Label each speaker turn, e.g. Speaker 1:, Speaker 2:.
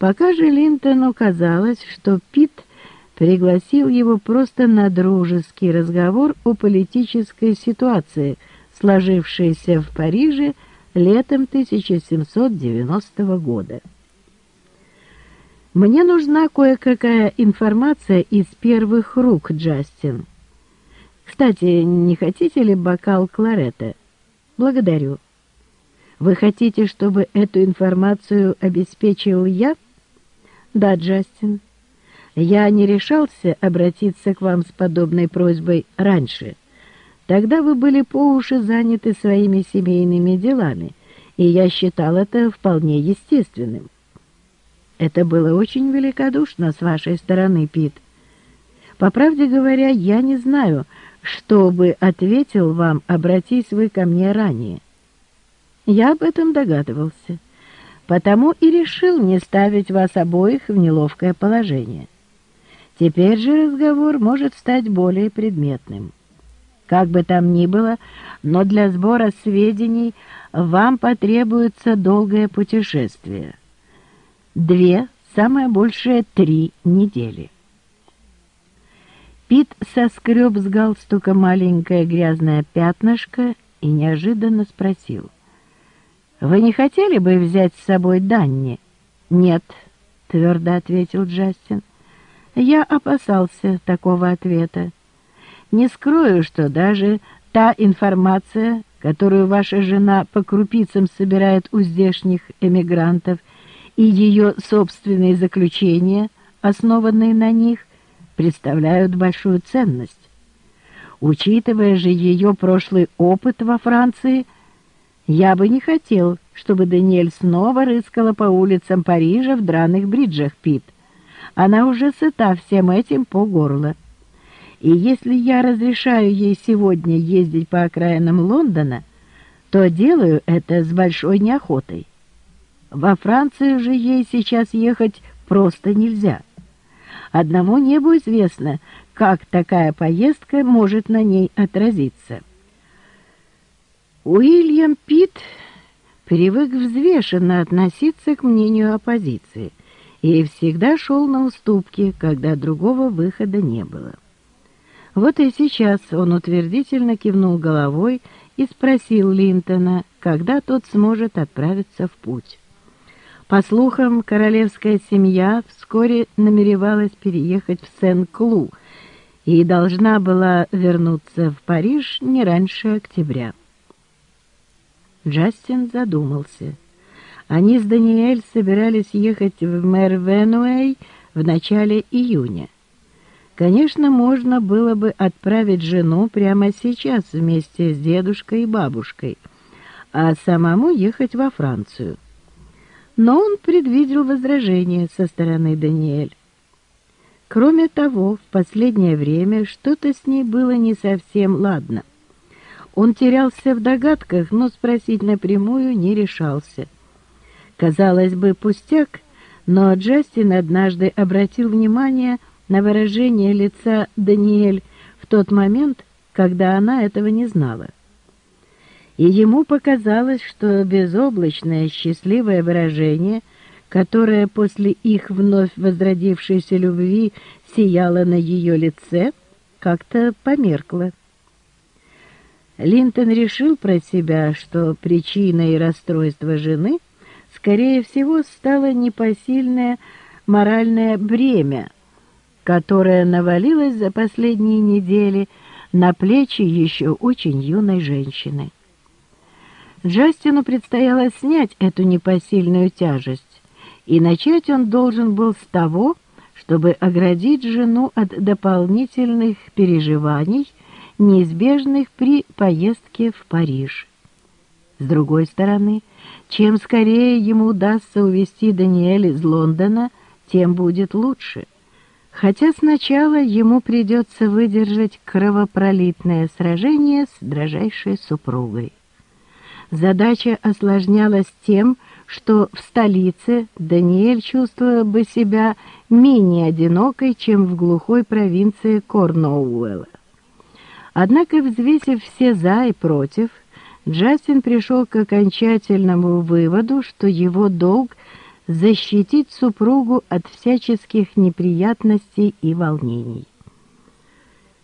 Speaker 1: Пока же Линтону казалось, что Пит пригласил его просто на дружеский разговор о политической ситуации, сложившейся в Париже летом 1790 года. «Мне нужна кое-какая информация из первых рук, Джастин. Кстати, не хотите ли бокал кларета? Благодарю. Вы хотите, чтобы эту информацию обеспечил я?» «Да, Джастин. Я не решался обратиться к вам с подобной просьбой раньше. Тогда вы были по уши заняты своими семейными делами, и я считал это вполне естественным». Это было очень великодушно с вашей стороны, Пит. По правде говоря, я не знаю, что бы ответил вам, обратись вы ко мне ранее. Я об этом догадывался, потому и решил не ставить вас обоих в неловкое положение. Теперь же разговор может стать более предметным. Как бы там ни было, но для сбора сведений вам потребуется долгое путешествие две, самое большее три недели. Пит соскреб с галстука маленькое грязное пятнышко и неожиданно спросил. «Вы не хотели бы взять с собой Данни?» «Нет», — твердо ответил Джастин. «Я опасался такого ответа. Не скрою, что даже та информация, которую ваша жена по крупицам собирает у здешних эмигрантов, — и ее собственные заключения, основанные на них, представляют большую ценность. Учитывая же ее прошлый опыт во Франции, я бы не хотел, чтобы Даниэль снова рыскала по улицам Парижа в драных бриджах Пит. Она уже сыта всем этим по горло. И если я разрешаю ей сегодня ездить по окраинам Лондона, то делаю это с большой неохотой. Во Францию же ей сейчас ехать просто нельзя. Одному небу известно, как такая поездка может на ней отразиться. Уильям Питт привык взвешенно относиться к мнению оппозиции и всегда шел на уступки, когда другого выхода не было. Вот и сейчас он утвердительно кивнул головой и спросил Линтона, когда тот сможет отправиться в путь. По слухам, королевская семья вскоре намеревалась переехать в Сен-Клу и должна была вернуться в Париж не раньше октября. Джастин задумался. Они с Даниэль собирались ехать в Мервенуэй в начале июня. Конечно, можно было бы отправить жену прямо сейчас вместе с дедушкой и бабушкой, а самому ехать во Францию но он предвидел возражения со стороны Даниэль. Кроме того, в последнее время что-то с ней было не совсем ладно. Он терялся в догадках, но спросить напрямую не решался. Казалось бы, пустяк, но Джастин однажды обратил внимание на выражение лица Даниэль в тот момент, когда она этого не знала и ему показалось, что безоблачное счастливое выражение, которое после их вновь возродившейся любви сияло на ее лице, как-то померкло. Линтон решил про себя, что причиной расстройства жены, скорее всего, стало непосильное моральное бремя, которое навалилось за последние недели на плечи еще очень юной женщины. Джастину предстояло снять эту непосильную тяжесть, и начать он должен был с того, чтобы оградить жену от дополнительных переживаний, неизбежных при поездке в Париж. С другой стороны, чем скорее ему удастся увезти Даниэль из Лондона, тем будет лучше. Хотя сначала ему придется выдержать кровопролитное сражение с дрожайшей супругой. Задача осложнялась тем, что в столице Даниэль чувствовала бы себя менее одинокой, чем в глухой провинции Корноуэлла. Однако, взвесив все «за» и «против», Джастин пришел к окончательному выводу, что его долг защитить супругу от всяческих неприятностей и волнений.